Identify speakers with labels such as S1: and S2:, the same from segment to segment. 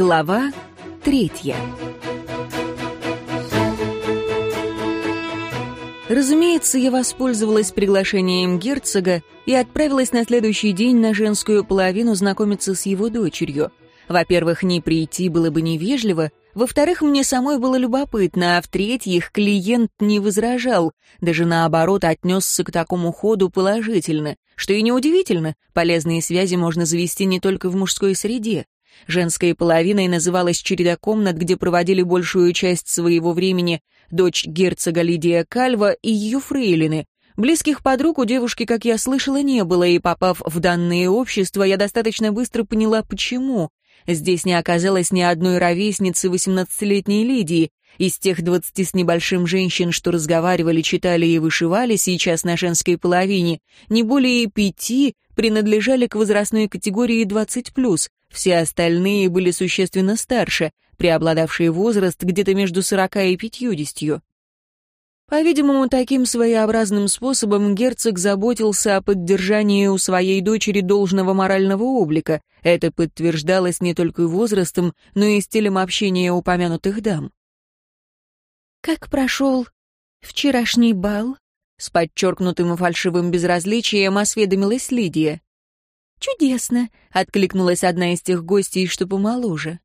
S1: Глава третья Разумеется, я воспользовалась приглашением герцога и отправилась на следующий день на женскую половину знакомиться с его дочерью. Во-первых, не прийти было бы невежливо, во-вторых, мне самой было любопытно, а в-третьих, клиент не возражал, даже наоборот отнесся к такому ходу положительно, что и неудивительно, полезные связи можно завести не только в мужской среде. Женской половиной называлась череда комнат, где проводили большую часть своего времени дочь герцога Лидия Кальва и ее фрейлины. Близких подруг у девушки, как я слышала, не было, и попав в данное общество, я достаточно быстро поняла, почему. Здесь не оказалось ни одной ровесницы восемнадцатилетней Лидии. Из тех двадцати с небольшим женщин, что разговаривали, читали и вышивали сейчас на женской половине, не более пяти принадлежали к возрастной категории 20+, все остальные были существенно старше, преобладавший возраст где-то между 40 и 50. По-видимому, таким своеобразным способом герцог заботился о поддержании у своей дочери должного морального облика. Это подтверждалось не только возрастом, но и стилем общения упомянутых дам. «Как прошел вчерашний бал?» С подчеркнутым фальшивым безразличием осведомилась Лидия. «Чудесно!» — откликнулась одна из тех гостей, что помоложе.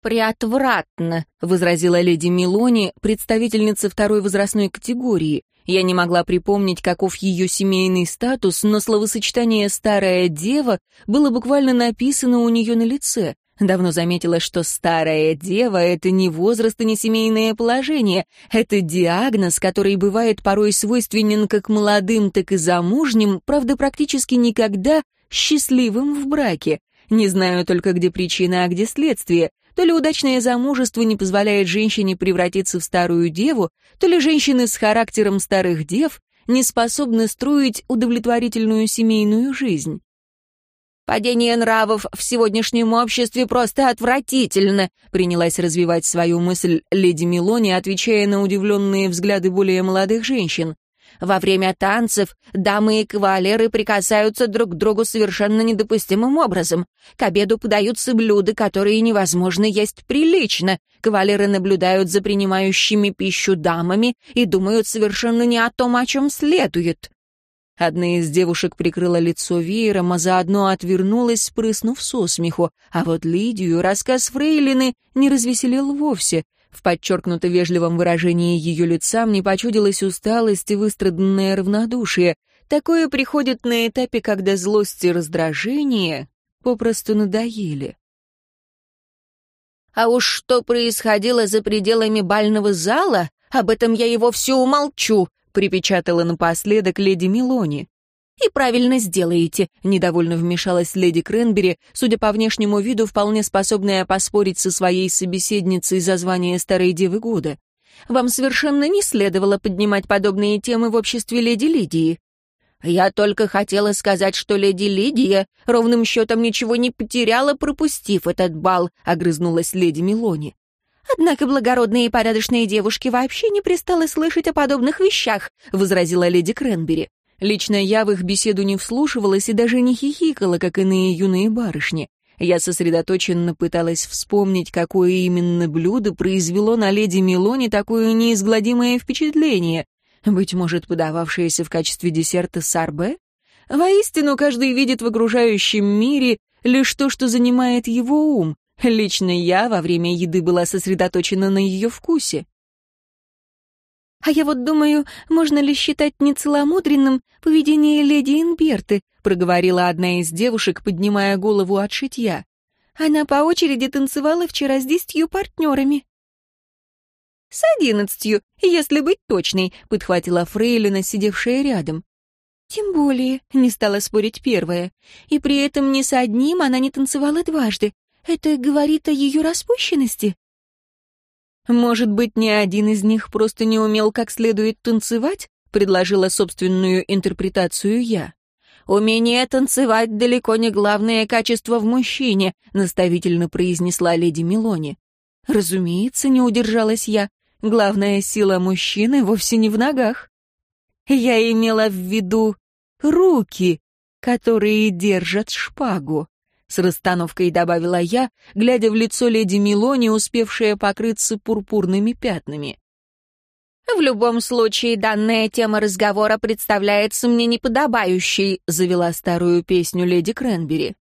S1: «Приотвратно», — возразила леди Милони, представительница второй возрастной категории. Я не могла припомнить, каков ее семейный статус, но словосочетание «старая дева» было буквально написано у нее на лице. Давно заметила, что старая дева — это не возраст и не семейное положение. Это диагноз, который бывает порой свойственен как молодым, так и замужним, правда, практически никогда счастливым в браке. Не знаю только, где причина, а где следствие. То ли удачное замужество не позволяет женщине превратиться в старую деву, то ли женщины с характером старых дев не способны строить удовлетворительную семейную жизнь. «Падение нравов в сегодняшнем обществе просто отвратительно», принялась развивать свою мысль леди Милони, отвечая на удивленные взгляды более молодых женщин. Во время танцев дамы и кавалеры прикасаются друг к другу совершенно недопустимым образом. К обеду подаются блюда, которые невозможно есть прилично. Кавалеры наблюдают за принимающими пищу дамами и думают совершенно не о том, о чем следует. Одна из девушек прикрыла лицо веером, а заодно отвернулась, спрыснув со смеху, а вот Лидию рассказ Фрейлины не развеселил вовсе. В подчеркнуто вежливом выражении ее лица мне почудилась усталость и выстраданное равнодушие. Такое приходит на этапе, когда злость и раздражение попросту надоели. А уж что происходило за пределами бального зала, об этом я и вовсе умолчу, припечатала напоследок леди Милони. «И правильно сделаете», — недовольно вмешалась леди Кренбери, судя по внешнему виду, вполне способная поспорить со своей собеседницей за звание старой девы года. «Вам совершенно не следовало поднимать подобные темы в обществе леди Лидии». «Я только хотела сказать, что леди Лидия ровным счетом ничего не потеряла, пропустив этот бал», — огрызнулась леди Милони. «Однако благородные и порядочные девушки вообще не пристало слышать о подобных вещах», — возразила леди Кренбери. Лично я в их беседу не вслушивалась и даже не хихикала, как иные юные барышни. Я сосредоточенно пыталась вспомнить, какое именно блюдо произвело на леди Милоне такое неизгладимое впечатление. Быть может, подававшееся в качестве десерта сарбе? Воистину, каждый видит в окружающем мире лишь то, что занимает его ум. Лично я во время еды была сосредоточена на ее вкусе. «А я вот думаю, можно ли считать нецеломудренным поведение леди Инберты», проговорила одна из девушек, поднимая голову от шитья. «Она по очереди танцевала вчера с десятью партнерами». «С одиннадцатью, если быть точной», — подхватила Фрейлина, сидевшая рядом. «Тем более», — не стала спорить первая. «И при этом ни с одним она не танцевала дважды. Это говорит о ее распущенности?» «Может быть, ни один из них просто не умел как следует танцевать?» — предложила собственную интерпретацию я. «Умение танцевать далеко не главное качество в мужчине», — наставительно произнесла леди Милони. «Разумеется, не удержалась я. Главная сила мужчины вовсе не в ногах. Я имела в виду руки, которые держат шпагу», — с расстановкой добавила я, глядя в лицо леди Милони, успевшая покрыться пурпурными пятнами. «В любом случае, данная тема разговора представляется мне неподобающей», — завела старую песню леди Кренбери.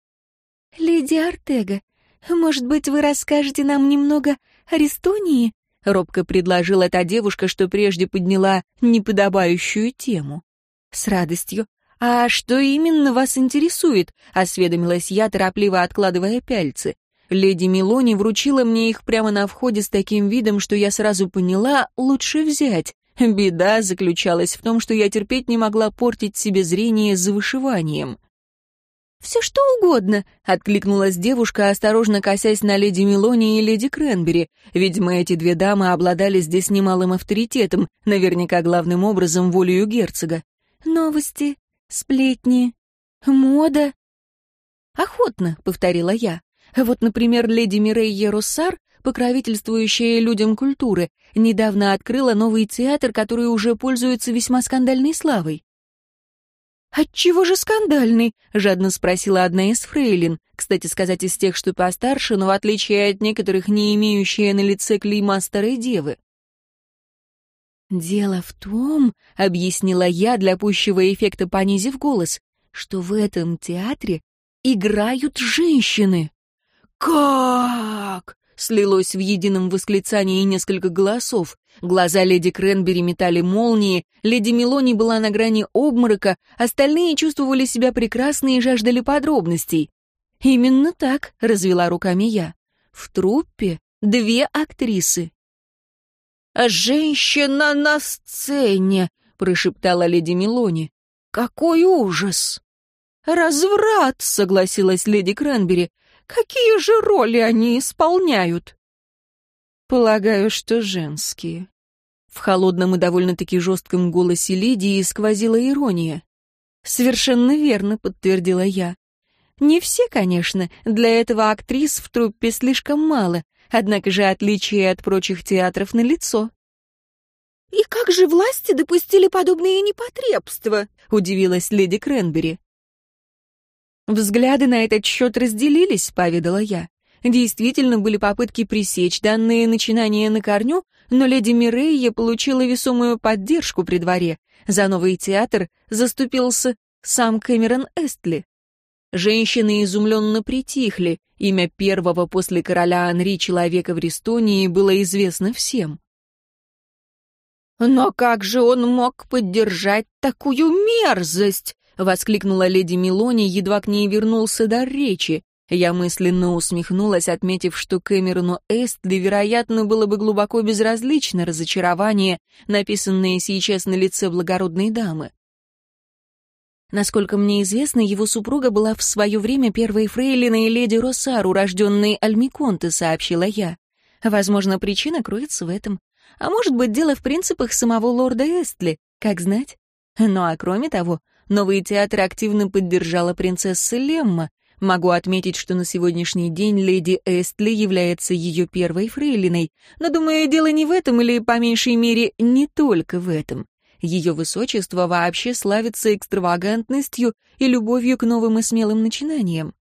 S2: «Леди Артега, может быть, вы расскажете нам немного о Рестонии?» — робко предложила та девушка, что прежде подняла неподобающую тему.
S1: «С радостью. А что именно вас интересует?» — осведомилась я, торопливо откладывая пяльцы. Леди Милони вручила мне их прямо на входе с таким видом, что я сразу поняла, лучше взять. Беда заключалась в том, что я терпеть не могла портить себе зрение за вышиванием.
S2: «Все что угодно», — откликнулась девушка, осторожно косясь на леди Милони и леди Кренбери. Видимо, эти две дамы обладали здесь немалым авторитетом, наверняка главным образом волею герцога. «Новости, сплетни, мода».
S1: «Охотно», — повторила я. Вот, например, леди Мирейя Россар, покровительствующая людям культуры, недавно открыла новый театр, который уже пользуется весьма скандальной славой.
S2: «Отчего же скандальный?»
S1: — жадно спросила одна из фрейлин, кстати сказать, из тех, что постарше, но в отличие от некоторых, не имеющие на лице клейма старой девы. «Дело в том», — объяснила я для пущего эффекта, понизив голос, «что в этом театре играют женщины». «Как?» — слилось в едином восклицании несколько голосов. Глаза леди Кренбери метали молнии, леди Мелони была на грани обморока, остальные чувствовали себя прекрасно и жаждали подробностей. «Именно так», — развела руками я. «В труппе две актрисы».
S2: «Женщина на сцене», — прошептала леди Мелони. «Какой ужас!» «Разврат», — согласилась леди Кренбери. Какие же роли они исполняют?
S1: Полагаю, что женские. В холодном и довольно-таки жестком голосе Лидии сквозила ирония. «Совершенно верно», — подтвердила я. «Не все, конечно, для этого актрис в труппе слишком мало, однако же отличие от прочих театров налицо».
S2: «И как же власти допустили подобные непотребства?» — удивилась леди Кренбери.
S1: Взгляды на этот счет разделились, поведала я. Действительно были попытки пресечь данные начинания на корню, но леди Мирейя получила весомую поддержку при дворе. За новый театр заступился сам Кэмерон Эстли. Женщины изумленно притихли. Имя первого после короля Анри человека в Рестонии было известно всем.
S2: «Но как же он мог поддержать такую мерзость?» — воскликнула леди Милони, едва к ней вернулся дар речи. Я мысленно усмехнулась, отметив, что Кэмерону Эстли, вероятно, было бы глубоко безразлично разочарование, написанное сейчас на лице благородной дамы. Насколько мне известно, его супруга была в свое время первой фрейлиной леди Росар, урожденной Альмиконте, сообщила я. Возможно, причина кроется в этом. А может быть, дело в принципах самого лорда Эстли, как знать. Ну а кроме того, Новый театр активно поддержала принцесса Лемма. Могу отметить, что на сегодняшний день леди Эстли является ее первой фрейлиной, но, думаю, дело не в этом или, по меньшей мере, не только в этом. Ее высочество вообще славится экстравагантностью и любовью к новым и смелым начинаниям.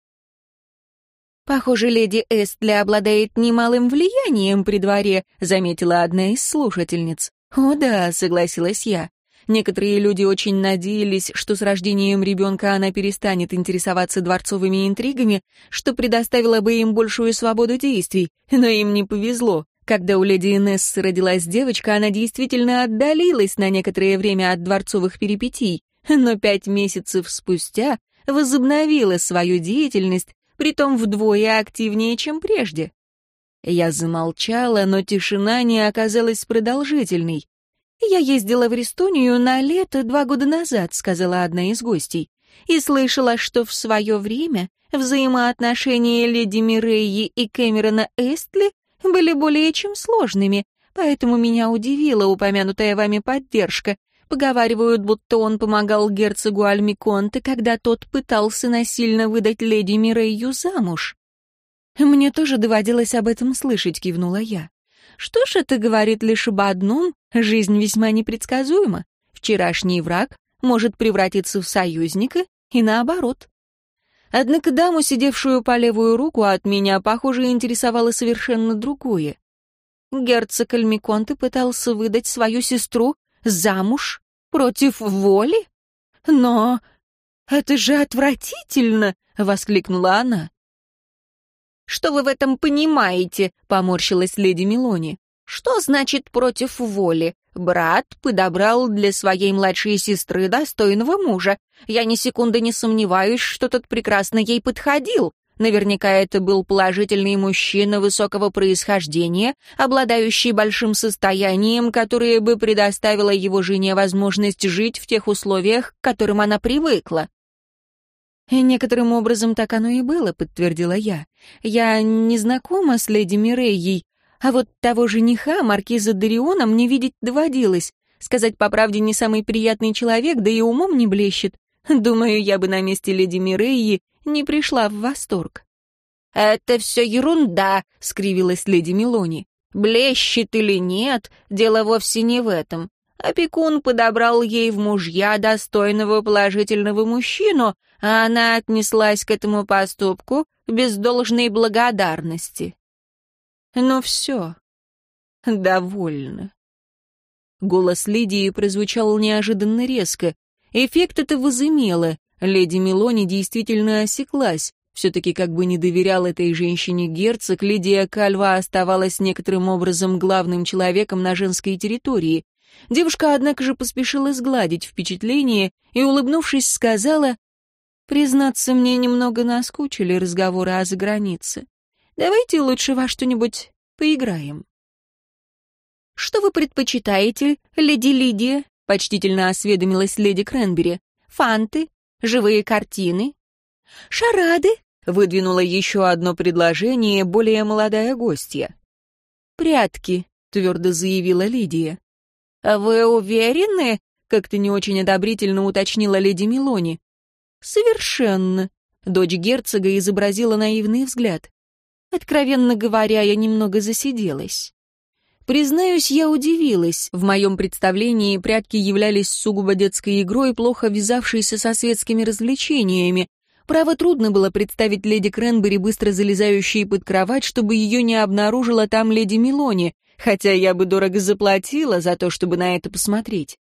S2: «Похоже, леди Эстли обладает немалым влиянием при дворе», заметила одна из слушательниц. «О да», — согласилась я. Некоторые люди очень надеялись, что с рождением ребенка она перестанет интересоваться дворцовыми интригами, что предоставило бы им большую свободу действий, но им не повезло. Когда у леди Инессы родилась девочка, она действительно отдалилась на некоторое время от дворцовых перипетий, но пять месяцев спустя возобновила свою деятельность, притом вдвое активнее, чем прежде. Я замолчала, но тишина не оказалась продолжительной. «Я ездила в Рестонию на лето два года назад», — сказала одна из гостей, «и слышала, что в свое время взаимоотношения леди Мирейи и Кэмерона Эстли были более чем сложными, поэтому меня удивила упомянутая вами поддержка. Поговаривают, будто он помогал герцогу Альмиконте, когда тот пытался насильно выдать леди Мирейю замуж». «Мне тоже доводилось об этом слышать», — кивнула я. Что ж, это говорит лишь об одном, жизнь весьма непредсказуема. Вчерашний враг может превратиться в союзника и наоборот. Однако даму, сидевшую по левую руку от меня, похоже, интересовало совершенно другое. Герцог Альмиконте пытался выдать свою сестру замуж против воли? Но это же отвратительно! — воскликнула она. «Что вы в этом понимаете?» — поморщилась леди Мелони. «Что значит против воли? Брат подобрал для своей младшей сестры достойного мужа. Я ни секунды не сомневаюсь, что тот прекрасно ей подходил. Наверняка это был положительный мужчина высокого происхождения, обладающий большим состоянием, которое бы предоставило его жене возможность жить в тех условиях, к которым она привыкла. «И некоторым образом так оно и было», — подтвердила я. «Я не знакома с леди Мирейей, а вот того жениха, маркиза Дариона, мне видеть доводилось. Сказать по правде, не самый приятный человек, да и умом не блещет. Думаю, я бы на месте леди Мирейи не пришла в восторг. «Это все ерунда», — скривилась леди Милони. «Блещет или нет, дело вовсе не в этом. Опекун подобрал ей в мужья достойного положительного мужчину, а она отнеслась к этому поступку без должной благодарности. Но все. Довольно. Голос Лидии прозвучал неожиданно резко. Эффект это возымело. Леди Мелони действительно осеклась. Все-таки как бы не доверял этой женщине герцог, Лидия Кальва оставалась некоторым образом главным человеком на женской территории. Девушка, однако же, поспешила сгладить впечатление и, улыбнувшись, сказала, «Признаться, мне немного наскучили разговоры о загранице. Давайте лучше во что-нибудь поиграем». «Что вы предпочитаете, леди Лидия?» — почтительно осведомилась леди Кренбери. «Фанты? Живые картины?» «Шарады?» — выдвинула еще одно предложение более молодая гостья. «Прятки», — твердо заявила Лидия. «Вы уверены?» — как-то не очень одобрительно уточнила леди Милони. «Совершенно», — дочь герцога изобразила наивный взгляд. Откровенно говоря, я немного засиделась. Признаюсь, я удивилась. В моем представлении прятки являлись сугубо детской игрой, плохо вязавшейся со светскими развлечениями. Право, трудно было представить леди Кренбери, быстро залезающей под кровать, чтобы ее не обнаружила там леди Милони, хотя я бы дорого заплатила за то, чтобы на это посмотреть.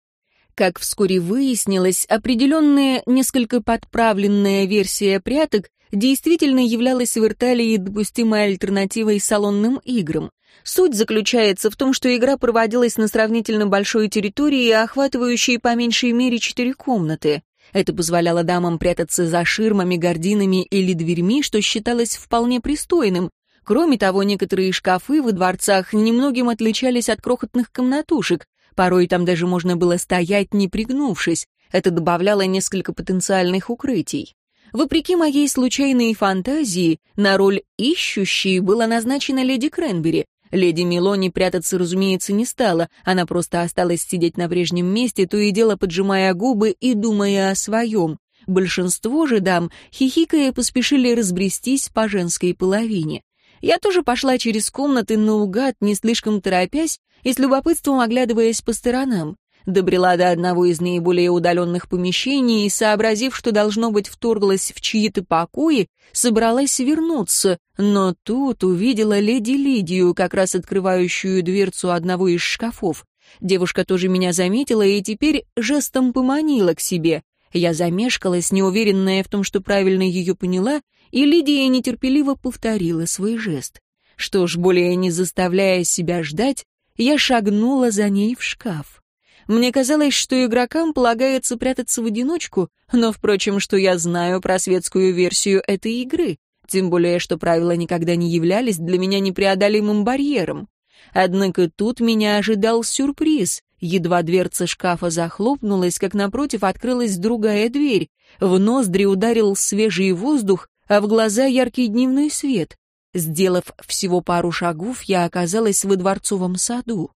S2: Как вскоре выяснилось, определенная, несколько подправленная версия пряток действительно являлась в Ирталии допустимой альтернативой салонным играм. Суть заключается в том, что игра проводилась на сравнительно большой территории, охватывающей по меньшей мере четыре комнаты. Это позволяло дамам прятаться за ширмами, гординами или дверьми, что считалось вполне пристойным. Кроме того, некоторые шкафы во дворцах немногим отличались от крохотных комнатушек. Порой там даже можно было стоять, не пригнувшись. Это добавляло несколько потенциальных укрытий. Вопреки моей случайной фантазии, на роль ищущей была назначена леди Кренбери. Леди Милони прятаться, разумеется, не стала, она просто осталась сидеть на прежнем месте, то и дело поджимая губы и думая о своем. Большинство же дам, хихикая, поспешили разбрестись по женской половине. Я тоже пошла через комнаты наугад, не слишком торопясь и с любопытством оглядываясь по сторонам добрела до одного из наиболее удаленных помещений и, сообразив, что, должно быть, вторглась в чьи-то покои, собралась вернуться, но тут увидела леди Лидию, как раз открывающую дверцу одного из шкафов. Девушка тоже меня заметила и теперь жестом поманила к себе. Я замешкалась, неуверенная в том, что правильно ее поняла, и Лидия нетерпеливо повторила свой жест. Что ж, более не заставляя себя ждать, я шагнула за ней в шкаф. Мне казалось, что игрокам полагается прятаться в одиночку, но, впрочем, что я знаю про светскую версию этой игры, тем более, что правила никогда не являлись для меня непреодолимым барьером. Однако тут меня ожидал сюрприз. Едва дверца шкафа захлопнулась, как напротив открылась другая дверь. В ноздри ударил свежий воздух, а в глаза яркий дневной свет. Сделав всего пару шагов, я оказалась во дворцовом саду.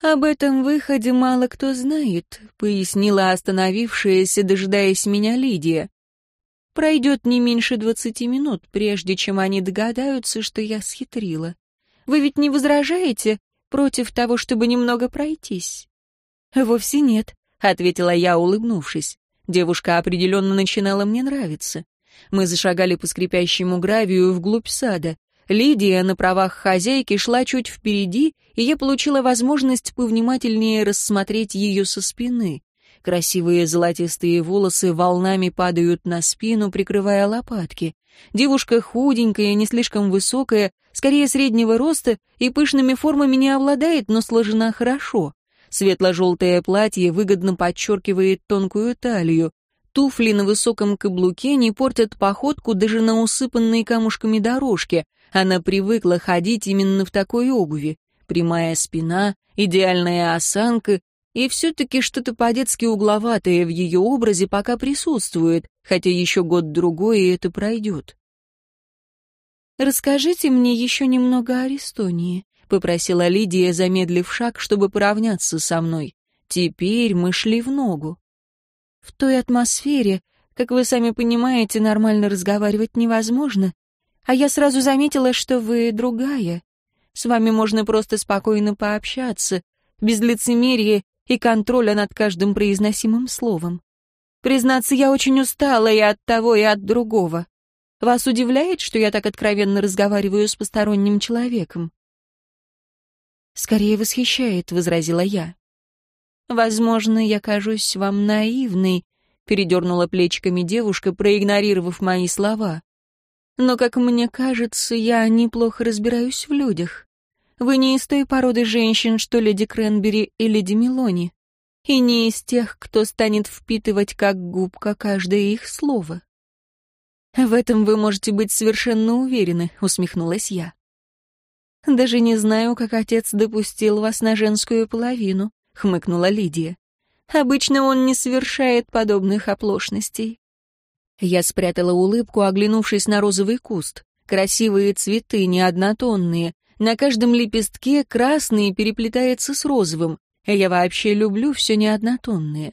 S2: «Об этом выходе мало кто знает», — пояснила остановившаяся, дожидаясь меня Лидия. «Пройдет не меньше двадцати минут, прежде чем они догадаются, что я схитрила. Вы ведь не возражаете против того, чтобы немного пройтись?» «Вовсе нет», — ответила я, улыбнувшись.
S1: Девушка определенно начинала мне нравиться. Мы зашагали по скрипящему гравию вглубь сада. Лидия на правах хозяйки шла чуть впереди, и я получила возможность повнимательнее рассмотреть ее со спины. Красивые золотистые волосы волнами падают на спину, прикрывая лопатки. Девушка худенькая, не слишком высокая, скорее среднего роста и пышными формами не обладает, но сложена хорошо. Светло-желтое платье выгодно подчеркивает тонкую талию. Туфли на высоком каблуке не портят походку даже на усыпанной камушками дорожке. Она привыкла ходить именно в такой обуви. Прямая спина, идеальная осанка, и все-таки что-то по-детски угловатое в ее образе пока присутствует, хотя еще год-другой, и это пройдет.
S2: «Расскажите мне еще немного о Рестонии», — попросила Лидия, замедлив шаг, чтобы поравняться со мной. Теперь мы шли в ногу. В той атмосфере, как вы сами понимаете, нормально разговаривать невозможно, а я сразу заметила, что вы другая. С вами можно просто спокойно пообщаться, без лицемерия и контроля над каждым произносимым словом. Признаться, я очень устала и от того, и от другого. Вас удивляет, что я так откровенно разговариваю с посторонним человеком? «Скорее восхищает», — возразила я. «Возможно, я кажусь вам наивной», — передернула плечиками девушка, проигнорировав мои слова. «Но, как мне кажется, я неплохо разбираюсь в людях. Вы не из той породы женщин, что леди Кренбери и леди Мелони, и не из тех, кто станет впитывать как губка каждое их слово». «В этом вы можете быть совершенно уверены», — усмехнулась я. «Даже не знаю, как отец допустил вас на женскую половину», — хмыкнула Лидия. «Обычно он не совершает подобных оплошностей». Я спрятала улыбку, оглянувшись на розовый куст. Красивые цветы, не однотонные. На каждом лепестке красный переплетается с розовым. Я вообще люблю все неоднотонное.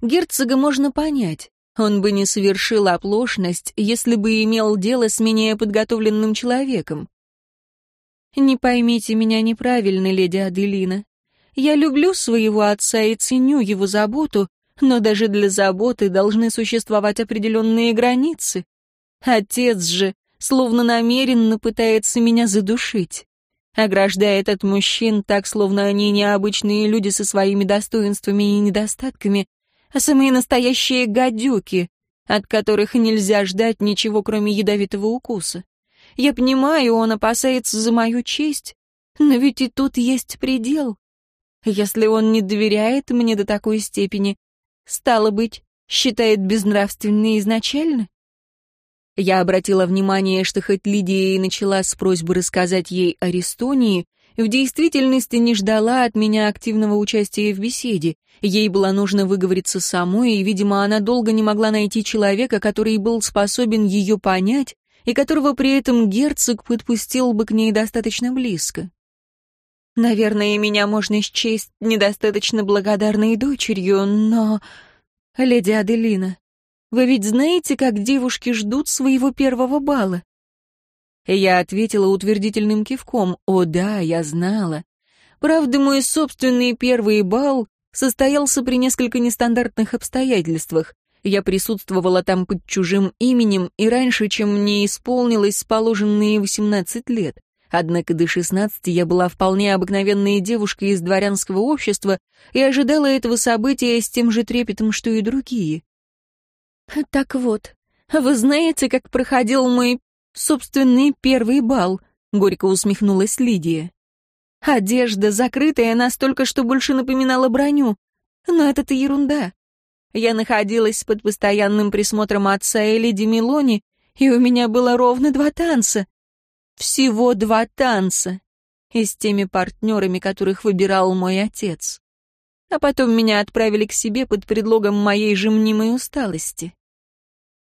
S2: Герцога можно понять. Он бы не совершил оплошность, если бы имел дело с менее подготовленным человеком. Не поймите меня неправильно, леди Аделина. Я люблю своего отца и ценю его заботу, но даже для заботы должны существовать определенные границы. Отец же словно намеренно пытается меня задушить. Ограждает от мужчин так, словно они необычные люди со своими достоинствами и недостатками, а самые настоящие гадюки, от которых нельзя ждать ничего, кроме ядовитого укуса. Я понимаю, он опасается за мою честь, но ведь и тут есть предел. Если он не доверяет мне до такой степени, стало быть, считает безнравственной изначально? Я обратила внимание, что хоть Лидия и начала с просьбы рассказать ей о Рестонии, в действительности не ждала от меня активного участия в беседе. Ей было нужно выговориться самой, и, видимо, она долго не могла найти человека, который был способен ее понять и которого при этом герцог подпустил бы к ней достаточно близко. Наверное, меня можно счесть недостаточно благодарной дочерью, но... Леди Аделина, вы ведь знаете, как девушки ждут своего первого бала? Я ответила утвердительным кивком. О да, я знала. Правда, мой собственный первый бал состоялся при несколько нестандартных обстоятельствах. Я присутствовала там под чужим именем и раньше, чем мне исполнилось положенные 18 лет. Однако до 16 я была вполне обыкновенной девушкой из дворянского общества и ожидала этого события с тем же трепетом, что и другие. «Так вот, вы знаете, как проходил мой собственный первый бал?» — горько усмехнулась Лидия. «Одежда, закрытая настолько, что больше напоминала броню. Но это-то ерунда. Я находилась под постоянным присмотром отца и леди Мелони, и у меня было ровно два танца. Всего два танца. И с теми партнерами, которых выбирал мой отец. А потом меня отправили к себе под предлогом моей же мнимой усталости.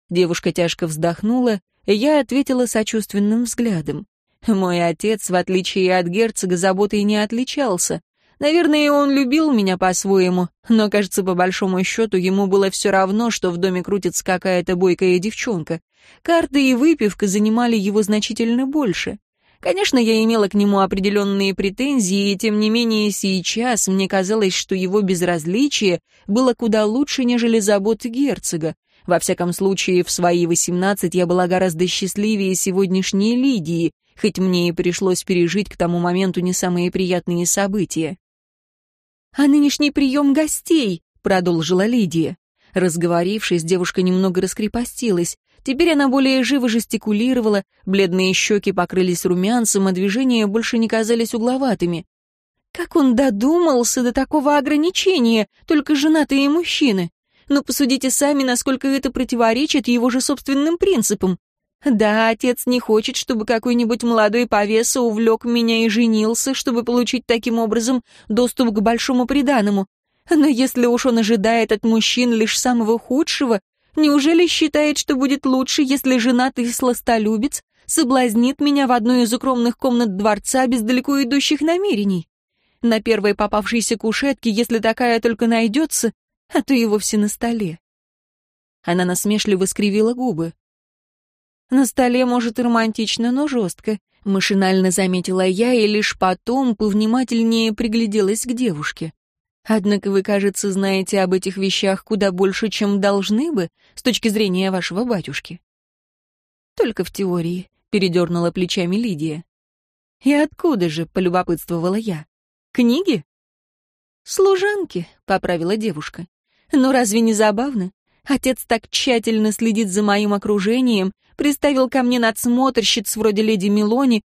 S2: Девушка тяжко вздохнула, и я ответила сочувственным взглядом. Мой отец, в отличие от герцога, заботой не отличался. Наверное, он любил меня по-своему, но, кажется, по большому счету, ему было все равно, что в доме крутится какая-то бойкая девчонка. Карты и выпивка занимали его значительно больше. Конечно, я имела к нему определенные претензии, и тем не менее сейчас мне казалось, что его безразличие было куда лучше, нежели заботы герцога. Во всяком случае, в свои восемнадцать я была гораздо счастливее сегодняшней Лидии, хоть мне и пришлось пережить к тому моменту не самые приятные события. «А нынешний прием гостей», — продолжила Лидия. Разговорившись, девушка немного раскрепостилась. Теперь она более живо жестикулировала, бледные щеки покрылись румянцем, а движения больше не казались угловатыми. Как он додумался до такого ограничения, только женатые мужчины? Но посудите сами, насколько это противоречит его же собственным принципам. Да, отец не хочет, чтобы какой-нибудь молодой повеса увлек меня и женился, чтобы получить таким образом доступ к большому приданому. Но если уж он ожидает от мужчин лишь самого худшего, Неужели считает, что будет лучше, если женатый сластолюбец соблазнит меня в одной из укромных комнат дворца без далеко идущих намерений? На первой попавшейся кушетке, если такая только найдется, а то и вовсе на столе. Она насмешливо скривила губы. На столе, может, и романтично, но жестко. Машинально заметила я и лишь потом повнимательнее пригляделась к девушке. Однако вы, кажется, знаете об этих вещах куда больше, чем должны бы, с точки зрения вашего батюшки. Только в теории, передернула плечами Лидия. И откуда же, полюбопытствовала я. Книги? Служанки, поправила девушка. Но разве не забавно? Отец так тщательно следит за моим окружением, приставил ко мне надсмотрщиц вроде леди Милони,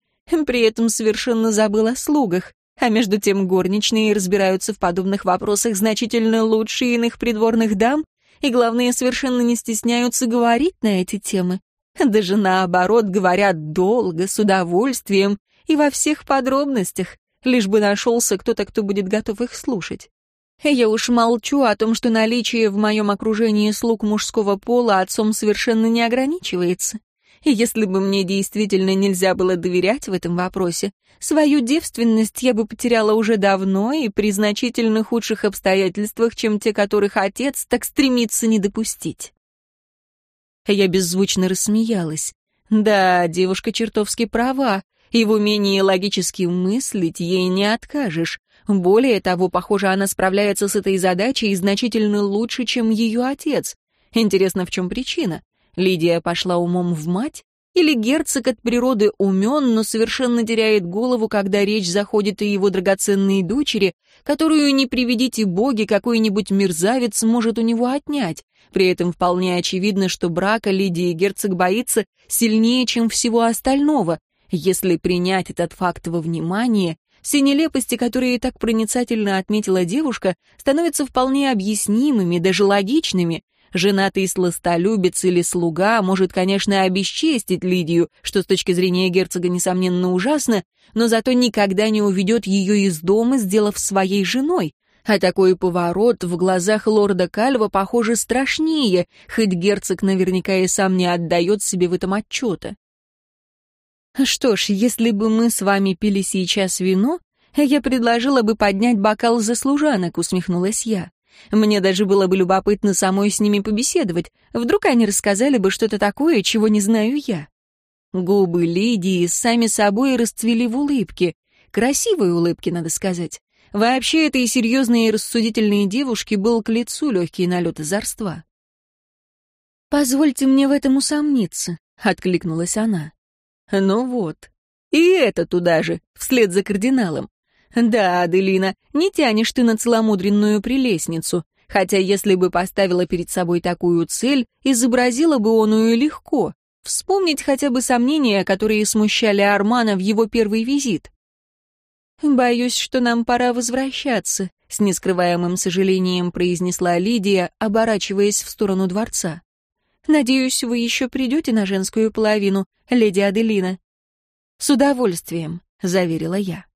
S2: при этом совершенно забыл о слугах. А между тем горничные разбираются в подобных вопросах значительно лучше иных придворных дам, и, главное, совершенно не стесняются говорить на эти темы. Даже наоборот, говорят долго, с удовольствием и во всех подробностях, лишь бы нашелся кто-то, кто будет готов их слушать. Я уж молчу о том, что наличие в моем окружении слуг мужского пола отцом совершенно не ограничивается. И если бы мне действительно нельзя было доверять в этом вопросе, свою девственность я бы потеряла уже давно и при значительно худших обстоятельствах, чем те, которых отец так стремится не допустить. Я беззвучно рассмеялась. Да, девушка чертовски права, и в умении логически мыслить ей не откажешь. Более того, похоже, она справляется с этой задачей значительно лучше, чем ее отец. Интересно, в чем причина? Лидия пошла умом в мать? Или герцог от природы умен, но совершенно теряет голову, когда речь заходит о его драгоценной дочери, которую, не приведите боги, какой-нибудь мерзавец может у него отнять. При этом вполне очевидно, что брака Лидии герцог боится сильнее, чем всего остального. Если принять этот факт во внимание, все нелепости, которые так проницательно отметила девушка, становятся вполне объяснимыми, даже логичными, Женатый сластолюбец или слуга может, конечно, обесчестить Лидию, что с точки зрения герцога, несомненно, ужасно, но зато никогда не уведет ее из дома, сделав своей женой. А такой поворот в глазах лорда Кальва, похоже, страшнее, хоть герцог наверняка и сам не отдает себе в этом отчета. «Что ж, если бы мы с вами пили сейчас вино, я предложила бы поднять бокал за служанок», — усмехнулась я. Мне даже было бы любопытно самой с ними побеседовать. Вдруг они рассказали бы что-то такое, чего не знаю я. Губы Лидии сами собой расцвели в улыбке. Красивые улыбки, надо сказать. Вообще этой серьезной и рассудительной девушке был к лицу легкий налет озорства. «Позвольте мне в этом усомниться», — откликнулась она. «Ну вот. И это туда же, вслед за кардиналом. «Да, Аделина, не тянешь ты на целомудренную прелестницу, хотя если бы поставила перед собой такую цель, изобразила бы оную легко. Вспомнить хотя бы сомнения, которые смущали Армана в его первый визит. «Боюсь, что нам пора возвращаться», — с нескрываемым сожалением произнесла Лидия, оборачиваясь в сторону дворца. «Надеюсь, вы еще придете на женскую половину, леди Аделина». «С удовольствием», — заверила я.